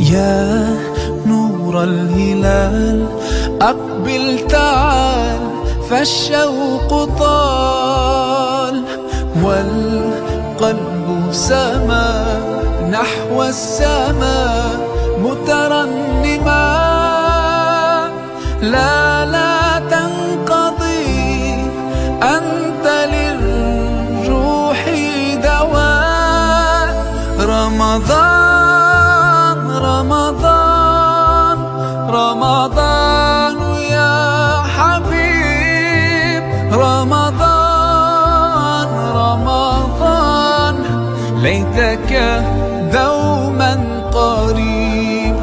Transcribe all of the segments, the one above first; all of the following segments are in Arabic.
يا نور الهلال أقبل تعال فالشوق طال والقلب سما نحو السماء مترنما. لا لا تنقضي أنت للروح دواء. رمضان رمضان رمضان يا حبيب. رمضان ليتك دوما قريب.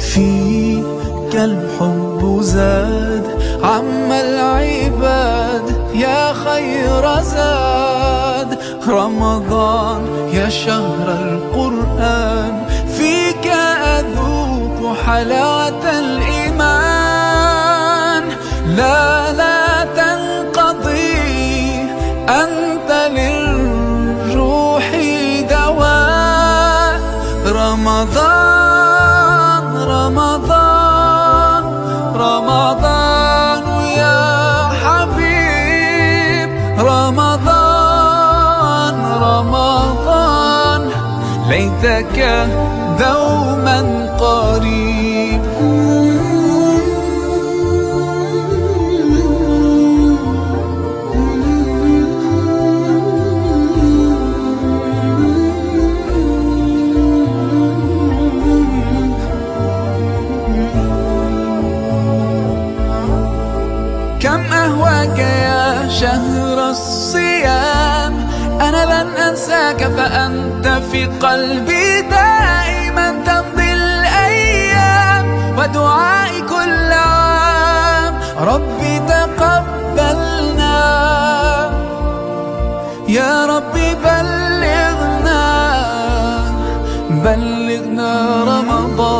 فيك الحب زاد. عم العباد يا خير زاد. رمضان يا شهر القرآن فيك أذوق حلاوة الإيمان رمضان رمضان ليتك دوما قريب. كم أهواك يا شهر الصيام؟ أنا لن أنساك فأنت في قلبي دائما تمضي الأيام ودعائي كل عام. ربي تقبلنا. يا ربي بلغنا بلغنا رمضان.